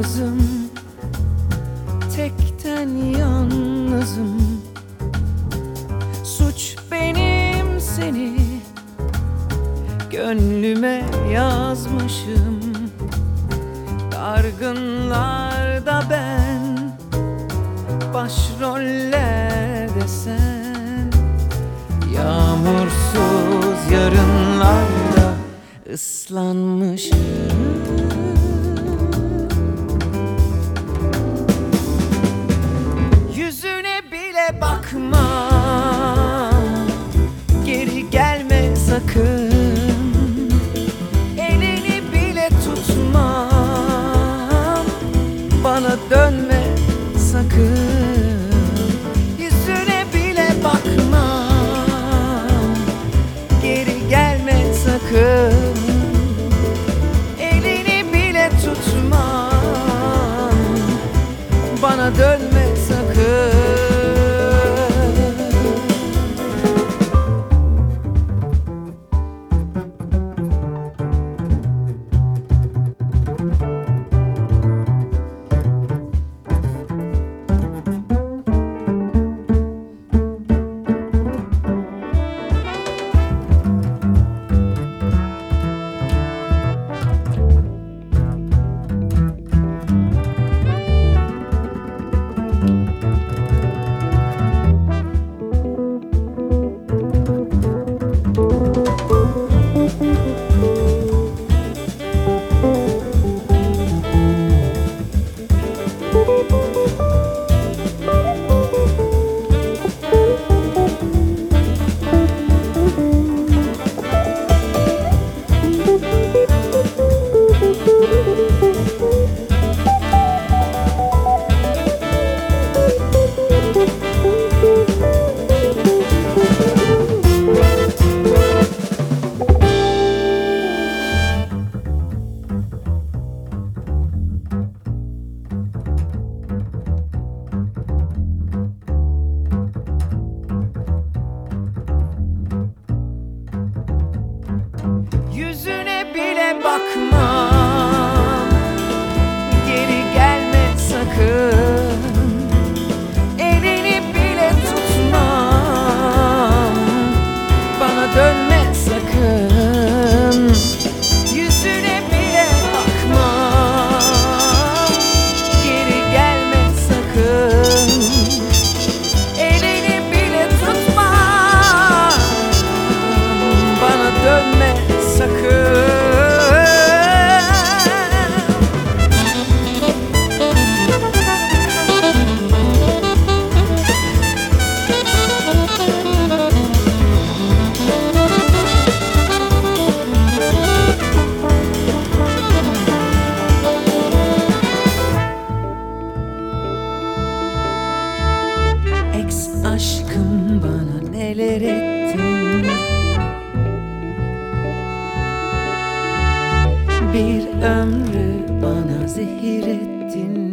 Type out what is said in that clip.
yalnızım. Tekten yalnızım. Suç benim seni. Gönlüme yazmışım. Dargınlarda ben Başrollerde sen Yağmursuz yarınlarda ıslanmışım. Bile bakmam Geri gelme sakın. Elini bile tutmam Bana dönme sakın. Yüzüne bile bakmam Geri gelme sakın. Elini bile tutmam Bana dönme aşkım bana neler ettin? Bir ömrü bana zehir ettin